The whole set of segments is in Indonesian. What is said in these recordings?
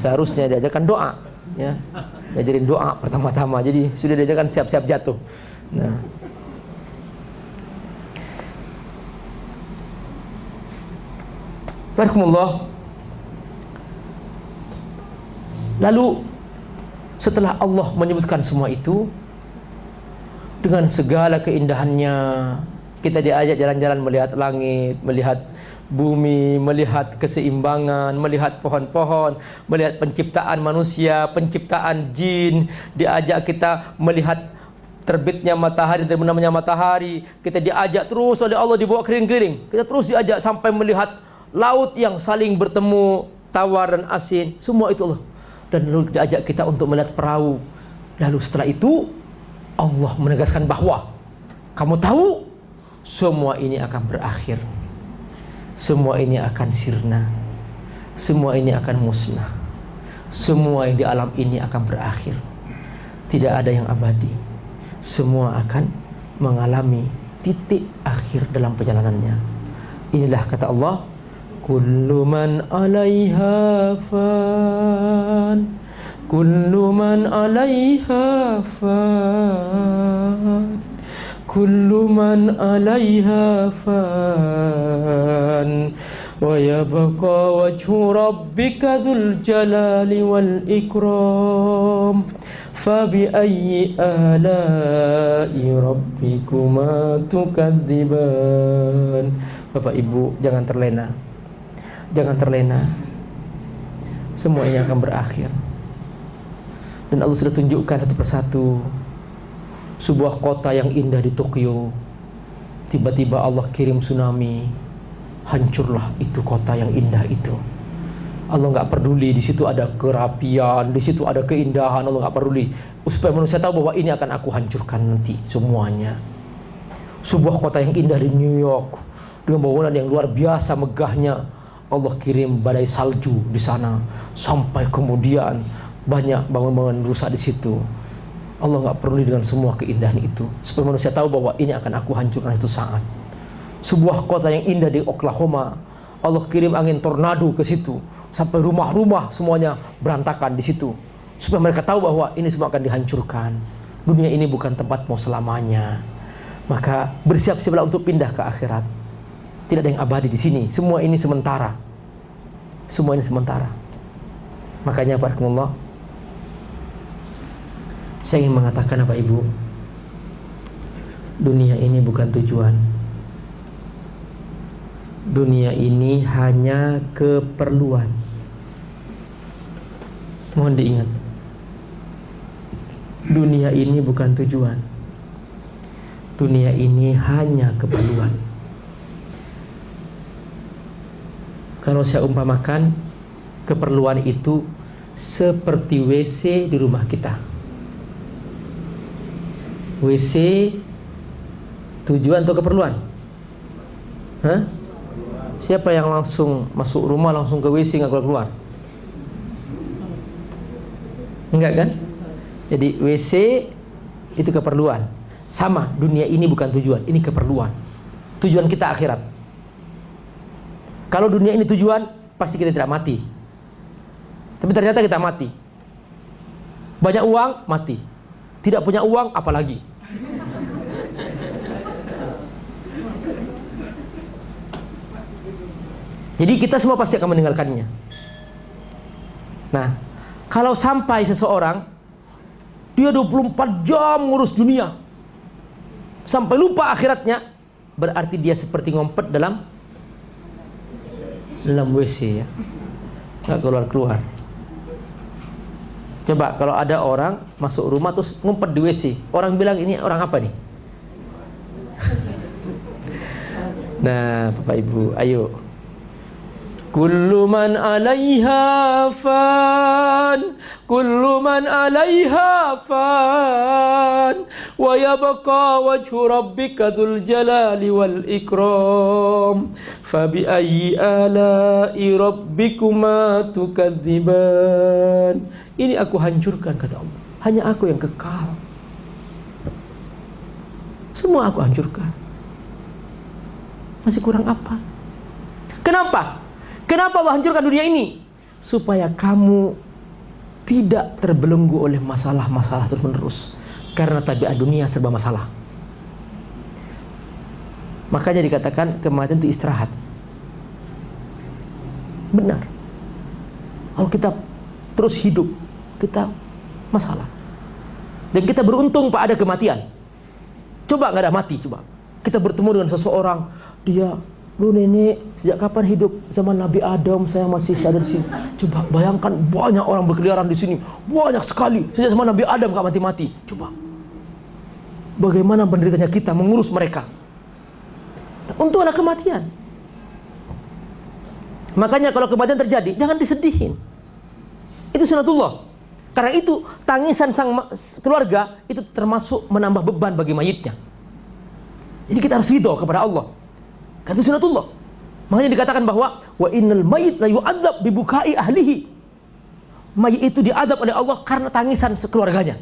seharusnya diajarkan doa ya. Diajarin doa pertama-tama. Jadi sudah diajarkan siap-siap jatuh. Nah. Barakumullah Lalu setelah Allah menyebutkan semua itu dengan segala keindahannya kita diajak jalan-jalan melihat langit, melihat bumi, melihat keseimbangan, melihat pohon-pohon, melihat penciptaan manusia, penciptaan jin, diajak kita melihat terbitnya matahari dan namanya matahari, kita diajak terus oleh Allah dibawa keliling-keliling. Kita terus diajak sampai melihat laut yang saling bertemu, tawar dan asin, semua itu Allah. Dan lalu diajak kita untuk melihat perahu. Lalu setelah itu Allah menegaskan bahwa kamu tahu semua ini akan berakhir. Semua ini akan sirna. Semua ini akan musnah. Semua yang di alam ini akan berakhir. Tidak ada yang abadi. Semua akan mengalami titik akhir dalam perjalanannya. Inilah kata Allah, kullu man 'alaiha fan kullu man 'alaiha fan kullu man 'alaiha fan wa yabqa wajhu rabbika dzul jalali wal ikram فبأي آلاء ربكما تكذبان Bapak Ibu jangan terlena Jangan terlena Semuanya akan berakhir Dan Allah sudah tunjukkan satu persatu Sebuah kota yang indah di Tokyo Tiba-tiba Allah kirim tsunami Hancurlah itu kota yang indah itu Allah nggak peduli di situ ada kerapian, di situ ada keindahan, Allah nggak peduli. Supaya manusia tahu bahwa ini akan aku hancurkan nanti semuanya. Sebuah kota yang indah di New York dengan bangunan yang luar biasa megahnya, Allah kirim badai salju di sana sampai kemudian banyak bangunan-bangunan rusak di situ. Allah nggak peduli dengan semua keindahan itu supaya manusia tahu bahwa ini akan aku hancurkan itu saat. Sebuah kota yang indah di Oklahoma, Allah kirim angin tornado ke situ. Sampai rumah-rumah semuanya berantakan di situ. Supaya mereka tahu bahwa ini semua akan dihancurkan. Dunia ini bukan tempat mau selamanya. Maka bersiap-siaplah untuk pindah ke akhirat. Tidak ada yang abadi di sini. Semua ini sementara. Semua ini sementara. Makanya barakallah saya ingin mengatakan apa ibu? Dunia ini bukan tujuan dunia ini hanya keperluan. Mohon diingat. Dunia ini bukan tujuan. Dunia ini hanya keperluan. Kalau saya umpamakan keperluan itu seperti WC di rumah kita. WC tujuan atau keperluan? Hah? Siapa yang langsung masuk rumah langsung ke WC nggak keluar keluar? Enggak kan? Jadi WC itu keperluan. Sama, dunia ini bukan tujuan, ini keperluan. Tujuan kita akhirat. Kalau dunia ini tujuan, pasti kita tidak mati. Tapi ternyata kita mati. Banyak uang, mati. Tidak punya uang, apalagi. Jadi kita semua pasti akan meninggalkannya. Nah, kalau sampai seseorang dia 24 jam ngurus dunia sampai lupa akhiratnya, berarti dia seperti ngompet dalam dalam WC ya. Enggak keluar-keluar. Coba kalau ada orang masuk rumah terus ngumpet di WC, orang bilang ini orang apa nih? Nah, Bapak Ibu, ayo Kullu man 'alaiha fan. Kullu man 'alaiha fan. Wa yabqa wajhu rabbika dzul jalali wal ikram. Fabi ayyi ala'i rabbikuma tukadziban Ini aku hancurkan kata Allah. Hanya aku yang kekal. Semua aku hancurkan. Masih kurang apa? Kenapa? Kenapa Allah hancurkan dunia ini? Supaya kamu tidak terbelenggu oleh masalah-masalah terus-menerus. Karena tabiat dunia serba masalah. Makanya dikatakan kematian itu istirahat. Benar. Kalau kita terus hidup, kita masalah. Dan kita beruntung Pak ada kematian. Coba nggak ada mati, coba. Kita bertemu dengan seseorang, dia Lu nenek, sejak kapan hidup zaman Nabi Adam saya masih ada di sini. Coba bayangkan banyak orang berkeliaran di sini. Banyak sekali. Sejak zaman Nabi Adam gak mati-mati. Coba. Bagaimana penderitanya kita mengurus mereka. Untuk ada kematian. Makanya kalau kematian terjadi, jangan disedihin. Itu sunatullah. Karena itu tangisan sang keluarga itu termasuk menambah beban bagi mayitnya. Jadi kita harus ridho kepada Allah. Kata sunatullah. Makanya dikatakan bahwa wa innal mayit la yu'adzab bibukai ahlihi. Mayit itu diadab oleh Allah karena tangisan sekeluarganya.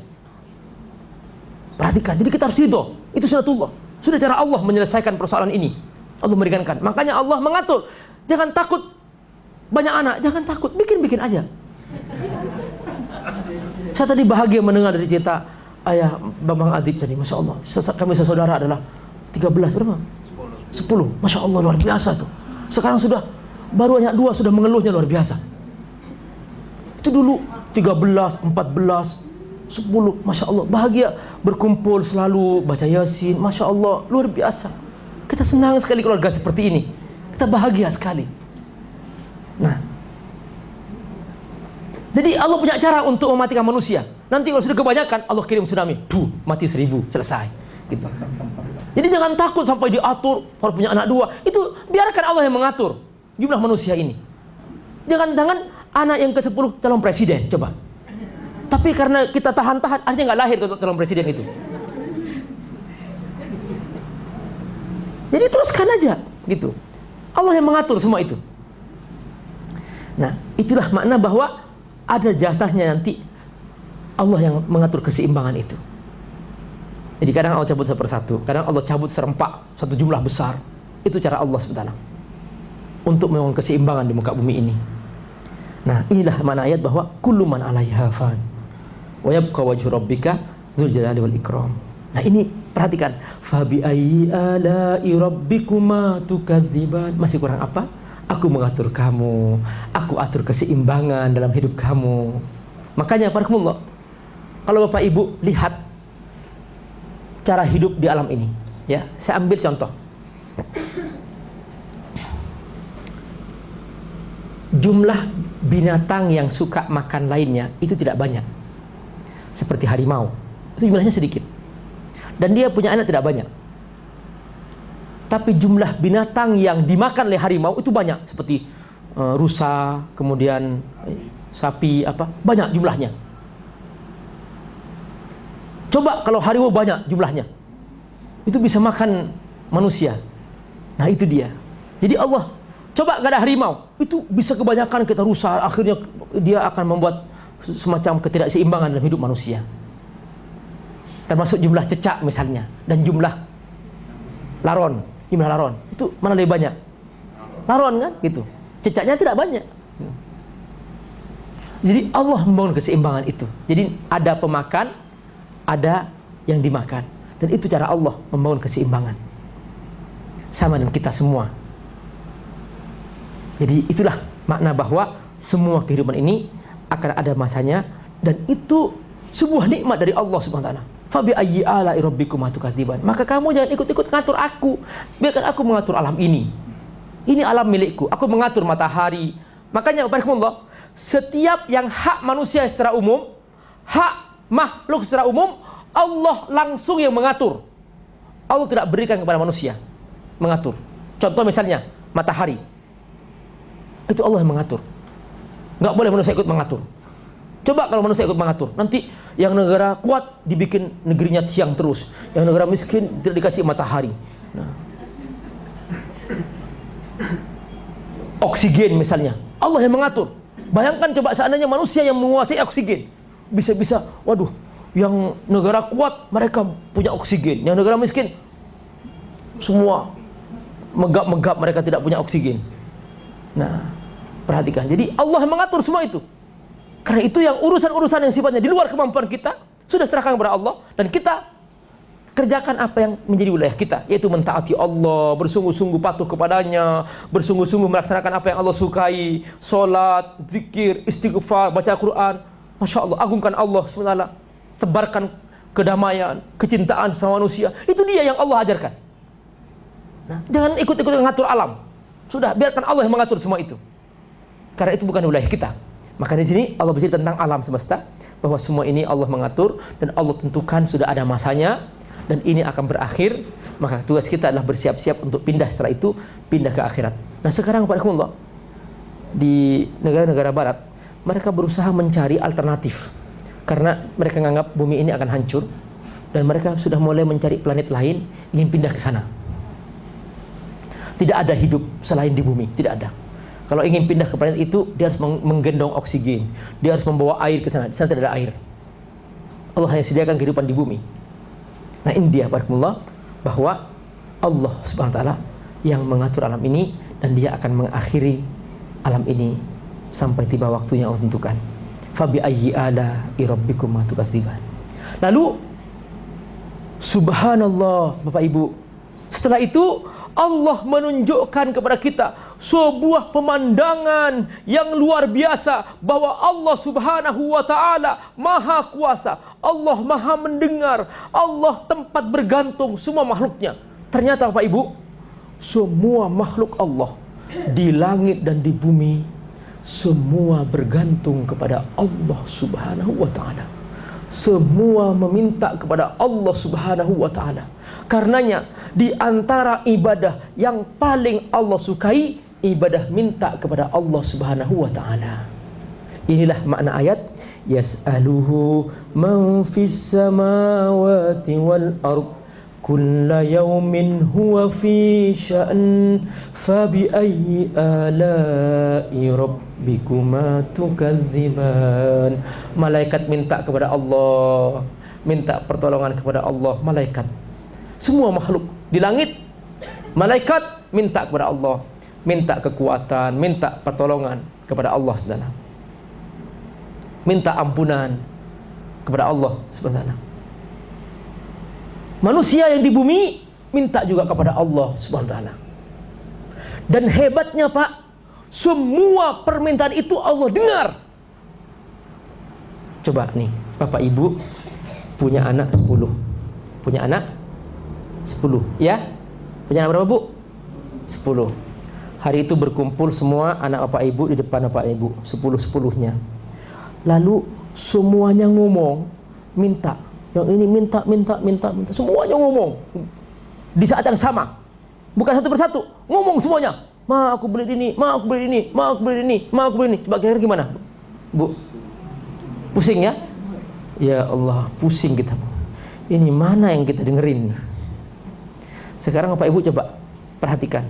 Perhatikan, jadi kita harus ridho. Itu sunatullah. Sudah cara Allah menyelesaikan persoalan ini. Allah meringankan. Makanya Allah mengatur. Jangan takut banyak anak, jangan takut, bikin-bikin aja. Saya tadi bahagia mendengar dari cerita ayah Bambang Adib tadi, Masya Allah. Kami sesaudara adalah 13 berapa? 10. Masya Allah luar biasa tuh. Sekarang sudah baru hanya dua sudah mengeluhnya luar biasa. Itu dulu 13, 14, 10. Masya Allah bahagia berkumpul selalu baca yasin. Masya Allah luar biasa. Kita senang sekali keluarga seperti ini. Kita bahagia sekali. Nah, jadi Allah punya cara untuk mematikan manusia. Nanti kalau sudah kebanyakan, Allah kirim tsunami. Duh, mati seribu, selesai. Gitu. Jadi jangan takut sampai diatur kalau punya anak dua. Itu biarkan Allah yang mengatur jumlah manusia ini. Jangan-jangan anak yang ke-10 calon presiden, coba. Tapi karena kita tahan-tahan, akhirnya nggak lahir calon presiden itu. Jadi teruskan aja, gitu. Allah yang mengatur semua itu. Nah, itulah makna bahwa ada jatahnya nanti Allah yang mengatur keseimbangan itu. Jadi kadang Allah cabut satu persatu, kadang Allah cabut serempak satu jumlah besar. Itu cara Allah SWT untuk membangun keseimbangan di muka bumi ini. Nah, inilah mana ayat bahwa kullu man 'alaiha fan wa yabqa wajhu rabbika dzul jalali wal ikram. Nah, ini perhatikan. Fabi ayyi ala'i rabbikuma tukadziban. Masih kurang apa? Aku mengatur kamu, aku atur keseimbangan dalam hidup kamu. Makanya parakumullah. Kalau Bapak Ibu lihat cara hidup di alam ini. Ya, saya ambil contoh. Jumlah binatang yang suka makan lainnya itu tidak banyak. Seperti harimau. Itu jumlahnya sedikit. Dan dia punya anak tidak banyak. Tapi jumlah binatang yang dimakan oleh harimau itu banyak seperti uh, rusa, kemudian sapi apa, banyak jumlahnya. Coba kalau harimau banyak jumlahnya. Itu bisa makan manusia. Nah itu dia. Jadi Allah, coba gak ada harimau. Itu bisa kebanyakan kita rusak. Akhirnya dia akan membuat semacam ketidakseimbangan dalam hidup manusia. Termasuk jumlah cecak misalnya. Dan jumlah laron. Jumlah laron. Itu mana lebih banyak? Laron kan? Gitu. Cecaknya tidak banyak. Jadi Allah membangun keseimbangan itu. Jadi ada pemakan, ada yang dimakan. Dan itu cara Allah membangun keseimbangan. Sama dengan kita semua. Jadi itulah makna bahwa semua kehidupan ini akan ada masanya dan itu sebuah nikmat dari Allah Subhanahu wa taala. Fabi ayyi ala rabbikum. Maka kamu jangan ikut-ikut ngatur aku. Biarkan aku mengatur alam ini. Ini alam milikku. Aku mengatur matahari. Makanya Allah, setiap yang hak manusia secara umum, hak makhluk secara umum Allah langsung yang mengatur. Allah tidak berikan kepada manusia mengatur. Contoh misalnya matahari. Itu Allah yang mengatur. Nggak boleh manusia ikut mengatur. Coba kalau manusia ikut mengatur, nanti yang negara kuat dibikin negerinya siang terus, yang negara miskin tidak dikasih matahari. Nah. Oksigen misalnya, Allah yang mengatur. Bayangkan coba seandainya manusia yang menguasai oksigen, bisa-bisa waduh yang negara kuat mereka punya oksigen. Yang negara miskin semua megap-megap mereka tidak punya oksigen. Nah perhatikan. Jadi Allah mengatur semua itu. Karena itu yang urusan-urusan yang sifatnya di luar kemampuan kita sudah serahkan kepada Allah dan kita kerjakan apa yang menjadi wilayah kita yaitu mentaati Allah bersungguh-sungguh patuh kepadanya bersungguh-sungguh melaksanakan apa yang Allah sukai solat zikir istighfar baca Quran masya Allah agungkan Allah SWT sebarkan kedamaian kecintaan sama manusia. Itu dia yang Allah ajarkan. Nah, jangan ikut-ikut mengatur alam. Sudah biarkan Allah yang mengatur semua itu. Karena itu bukan wilayah kita. Maka di sini Allah bercerita tentang alam semesta bahwa semua ini Allah mengatur dan Allah tentukan sudah ada masanya dan ini akan berakhir, maka tugas kita adalah bersiap-siap untuk pindah setelah itu, pindah ke akhirat. Nah sekarang Pak Allah di negara-negara barat, mereka berusaha mencari alternatif. Karena mereka menganggap bumi ini akan hancur, dan mereka sudah mulai mencari planet lain, ingin pindah ke sana. Tidak ada hidup selain di bumi, tidak ada. Kalau ingin pindah ke planet itu, dia harus menggendong oksigen, dia harus membawa air ke sana. Di sana tidak ada air. Allah hanya sediakan kehidupan di bumi. Nah ini dia barakallah bahwa Allah subhanahu wa ta'ala yang mengatur alam ini dan dia akan mengakhiri alam ini sampai tiba waktunya Allah tentukan. Fabi ayyi ala irabbikum tukasiban. Lalu subhanallah Bapak Ibu. Setelah itu Allah menunjukkan kepada kita sebuah pemandangan yang luar biasa bahwa Allah Subhanahu wa taala Maha Kuasa, Allah Maha mendengar, Allah tempat bergantung semua makhluknya. Ternyata Bapak Ibu, semua makhluk Allah di langit dan di bumi semua bergantung kepada Allah Subhanahu wa taala. Semua meminta kepada Allah Subhanahu wa taala. Karenanya di antara ibadah yang paling Allah sukai ibadah minta kepada Allah Subhanahu wa taala. Inilah makna ayat yas'aluhu man fis samawati wal ard kulla yawmin huwa fi sya'n fabi ayyi ala'i rabbikuma tukadziban. Malaikat minta kepada Allah minta pertolongan kepada Allah malaikat. Semua makhluk di langit malaikat minta kepada Allah minta kekuatan, minta pertolongan kepada Allah Subhanahu Minta ampunan kepada Allah Subhanahu Manusia yang di bumi minta juga kepada Allah Subhanahu Dan hebatnya Pak, semua permintaan itu Allah dengar. Coba nih, Bapak Ibu punya anak 10. Punya anak 10, ya? Punya anak berapa, Bu? 10 Hari itu berkumpul semua anak bapak ibu di depan bapak ibu, sepuluh-sepuluhnya. Lalu semuanya ngomong, minta. Yang ini minta, minta, minta, minta. Semuanya ngomong. Di saat yang sama. Bukan satu persatu. Ngomong semuanya. Ma aku beli ini, ma aku beli ini, ma aku beli ini, ma aku beli ini. Coba kira gimana? Bu? Pusing ya? Ya Allah, pusing kita. Ini mana yang kita dengerin Sekarang Bapak Ibu coba perhatikan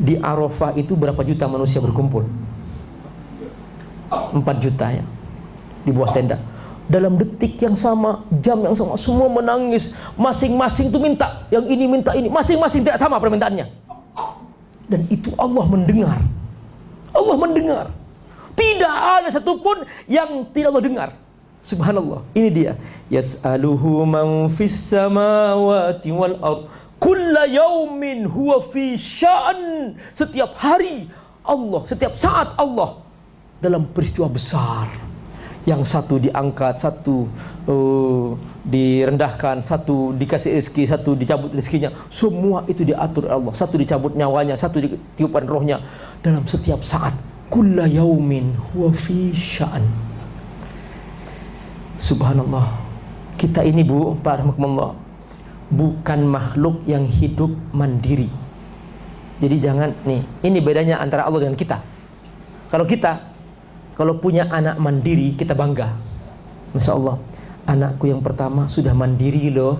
di Arafah itu berapa juta manusia berkumpul? 4 juta ya. Di bawah tenda. Dalam detik yang sama, jam yang sama, semua menangis. Masing-masing itu minta. Yang ini minta ini. Masing-masing tidak sama permintaannya. Dan itu Allah mendengar. Allah mendengar. Tidak ada satupun yang tidak Allah dengar. Subhanallah. Ini dia. Yas'aluhu man fis samawati wal ardh Kulla yaumin huwa fi. Setiap hari Allah, setiap saat Allah dalam peristiwa besar. Yang satu diangkat, satu uh, direndahkan, satu dikasih rezeki, satu dicabut rezekinya. Semua itu diatur Allah. Satu dicabut nyawanya, satu ditiupkan rohnya dalam setiap saat. Kulla yaumin huwa fi sya'an. Subhanallah. Kita ini Bu, Rahmatullah bukan makhluk yang hidup mandiri. Jadi jangan nih, ini bedanya antara Allah dengan kita. Kalau kita kalau punya anak mandiri, kita bangga. Masya Allah, anakku yang pertama sudah mandiri loh.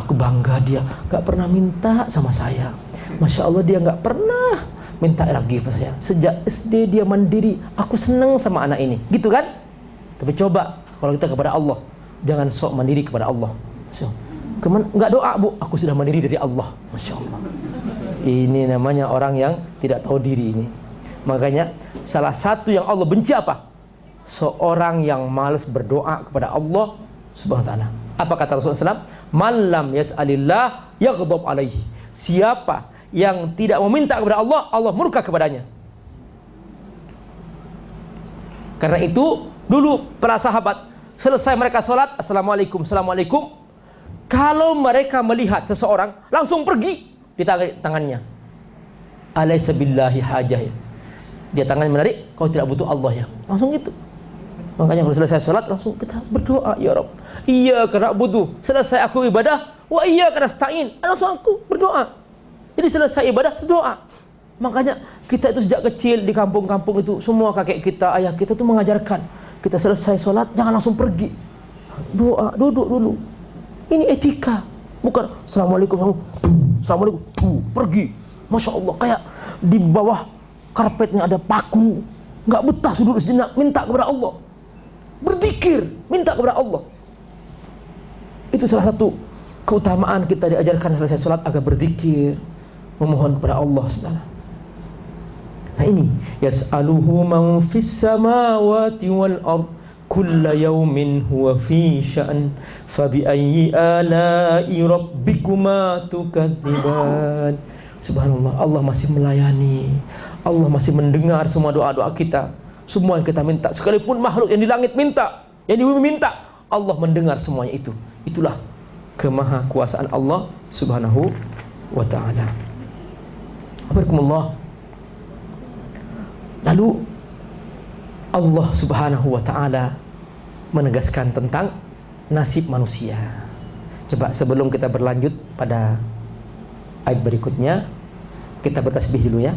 Aku bangga dia, gak pernah minta sama saya. Masya Allah dia gak pernah minta lagi sama saya. Sejak SD dia mandiri, aku senang sama anak ini. Gitu kan? Tapi coba kalau kita kepada Allah, jangan sok mandiri kepada Allah. So, enggak doa bu, aku sudah mandiri dari Allah. Masya Allah. Ini namanya orang yang tidak tahu diri ini. Makanya salah satu yang Allah benci apa? seorang yang malas berdoa kepada Allah Subhanahu wa taala. Apa kata Rasulullah SAW? Malam yas'alillah yaghdab alaihi. Siapa yang tidak meminta kepada Allah, Allah murka kepadanya. Karena itu dulu para sahabat selesai mereka sholat, assalamualaikum, assalamualaikum. Kalau mereka melihat seseorang, langsung pergi di tangannya. Alaysa billahi hajah. Dia tangannya menarik, kau tidak butuh Allah ya. Langsung gitu. Makanya kalau selesai sholat langsung kita berdoa ya Rob. Iya karena butuh. Selesai aku ibadah, wa iya karena stain. Langsung aku berdoa. Jadi selesai ibadah doa. Makanya kita itu sejak kecil di kampung-kampung itu semua kakek kita, ayah kita itu mengajarkan kita selesai sholat jangan langsung pergi. Doa, duduk dulu. Ini etika. Bukan Assalamualaikum. Assalamualaikum. pergi. Masya Allah. Kayak di bawah karpetnya ada paku. Nggak betah duduk sini. Minta kepada Allah. Berzikir. Minta kepada Allah. Itu salah satu keutamaan kita diajarkan selesai sholat agar berzikir. Memohon kepada Allah. Saudara. Nah ini yas'aluhu man fis samawati wal ard kulla yawmin huwa fi sya'n fa bi ayyi ala'i rabbikuma tukadziban Subhanallah Allah masih melayani Allah masih mendengar semua doa-doa kita. Semua yang kita minta. Sekalipun makhluk yang di langit minta yang di bumi minta Allah mendengar semuanya itu. Itulah kemaha kuasaan Allah Subhanahu wa taala. Alhamdulillah Lalu Allah Subhanahu wa taala menegaskan tentang nasib manusia. Coba sebelum kita berlanjut pada ayat berikutnya, kita bertasbih dulu ya.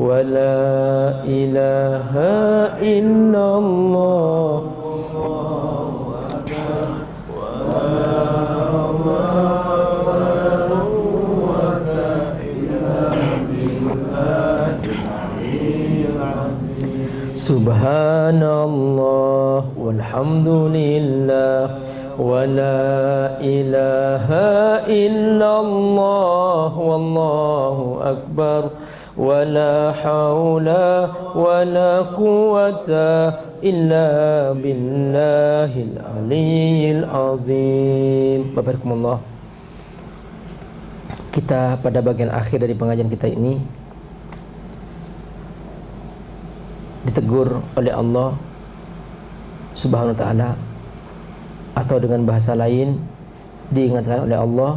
ولا إله إلا الله سبحان الله والحمد لله ولا إله إلا الله والله أكبر la hawla wa la quwata illa billahil aliyyil azim Barakallahu. Kita pada bagian akhir dari pengajian kita ini ditegur oleh Allah Subhanahu wa taala atau dengan bahasa lain diingatkan oleh Allah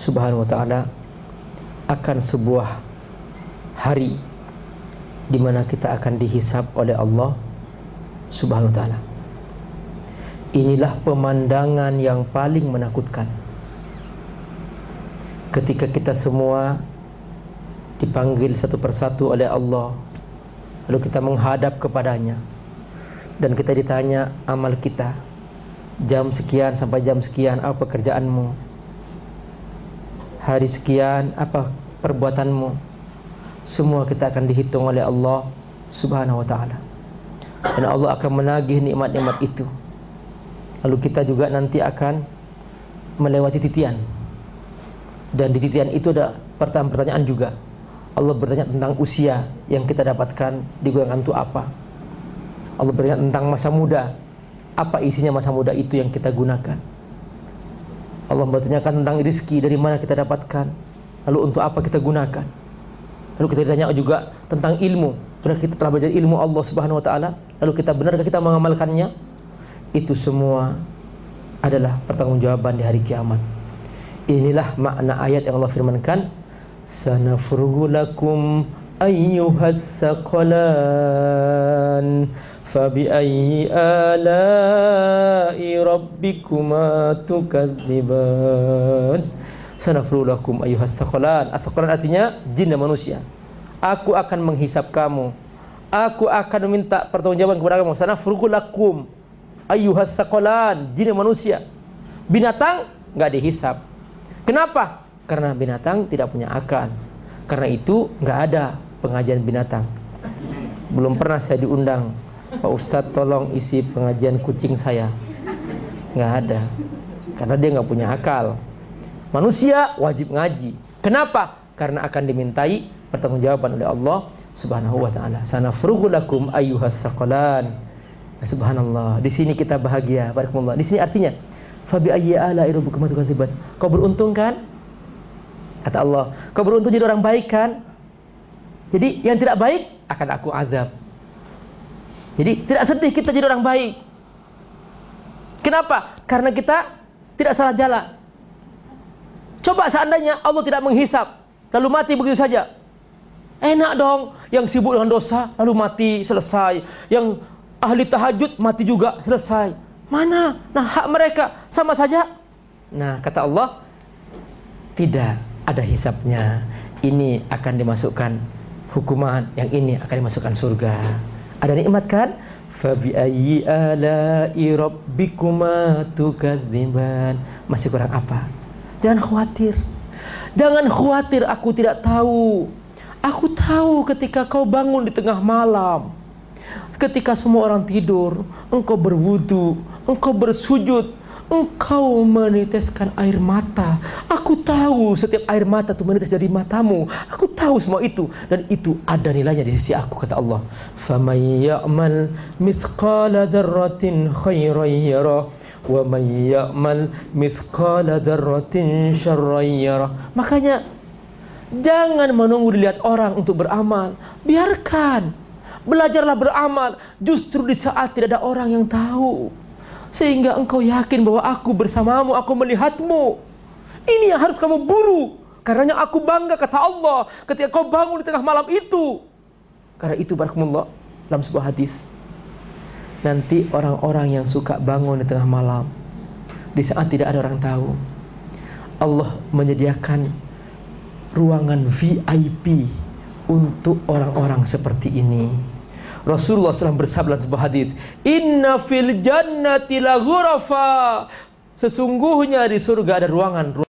Subhanahu wa taala akan sebuah hari di mana kita akan dihisap oleh Allah Subhanahu wa taala. Inilah pemandangan yang paling menakutkan. Ketika kita semua dipanggil satu persatu oleh Allah Lalu kita menghadap kepadanya Dan kita ditanya amal kita Jam sekian sampai jam sekian Apa pekerjaanmu Hari sekian Apa perbuatanmu Semua kita akan dihitung oleh Allah Subhanahu wa ta'ala Dan Allah akan menagih nikmat-nikmat itu Lalu kita juga nanti akan Melewati titian Dan di titian itu ada pertanyaan-pertanyaan juga Allah bertanya tentang usia yang kita dapatkan digunakan untuk apa. Allah bertanya tentang masa muda. Apa isinya masa muda itu yang kita gunakan? Allah bertanyakan tentang rezeki dari mana kita dapatkan. Lalu untuk apa kita gunakan? Lalu kita ditanya juga tentang ilmu. Benar kita telah belajar ilmu Allah Subhanahu wa taala? Lalu kita benarkah kita mengamalkannya? Itu semua adalah pertanggungjawaban di hari kiamat. Inilah makna ayat yang Allah firmankan سنفرغ لكم أيها الثقلان فبأي آلاء ربكما تكذبان Sanafru lakum ayuhat thaqalan. Thaqalan artinya jin dan manusia. Aku akan menghisap kamu. aku akan meminta pertanggungjawaban kepada kamu. Sana furgulakum ayuhas sakolan jin manusia. Binatang nggak dihisap. Kenapa? Karena binatang tidak punya akal. Karena itu nggak ada pengajian binatang. Belum pernah saya diundang. Pak Ustadz tolong isi pengajian kucing saya. Nggak ada. Karena dia nggak punya akal. Manusia wajib ngaji. Kenapa? Karena akan dimintai pertanggungjawaban oleh Allah Subhanahu wa taala. Sana lakum ayyuhas saqalan. Subhanallah. Di sini kita bahagia. Barakallah. Di sini artinya fabi ayyi ala rabbikum tukadziban. Kau beruntung kan? Kata Allah, kau beruntung jadi orang baik kan? Jadi yang tidak baik akan aku azab. Jadi tidak sedih kita jadi orang baik. Kenapa? Karena kita tidak salah jalan. Coba seandainya Allah tidak menghisap, lalu mati begitu saja. Enak dong yang sibuk dengan dosa lalu mati selesai. Yang ahli tahajud mati juga selesai. Mana? Nah hak mereka sama saja. Nah kata Allah tidak ada hisapnya. Ini akan dimasukkan hukuman, yang ini akan dimasukkan surga. Ada nikmat kan? Fabi ala'i rabbikuma tukadziban. Masih kurang apa? Jangan khawatir. Jangan khawatir aku tidak tahu Aku tahu ketika kau bangun di tengah malam, ketika semua orang tidur, engkau berwudu, engkau bersujud, engkau meneteskan air mata. Aku tahu setiap air mata itu menetes dari matamu. Aku tahu semua itu dan itu ada nilainya di sisi aku kata Allah. فَمَن يَعْمَلْ مِثْقَالَ ذَرَّةٍ خَيْرًا يَرَهُ وَمَن يَعْمَلْ مِثْقَالَ ذَرَّةٍ شَرًّا يَرَهُ Makanya Jangan menunggu dilihat orang untuk beramal. Biarkan. Belajarlah beramal. Justru di saat tidak ada orang yang tahu. Sehingga engkau yakin bahwa aku bersamamu, aku melihatmu. Ini yang harus kamu buru. Karena aku bangga kata Allah ketika kau bangun di tengah malam itu. Karena itu barakumullah dalam sebuah hadis. Nanti orang-orang yang suka bangun di tengah malam di saat tidak ada orang tahu. Allah menyediakan ruangan VIP untuk orang-orang seperti ini. Rasulullah SAW bersabda sebuah hadis, Inna fil jannati la Sesungguhnya di surga ada ruangan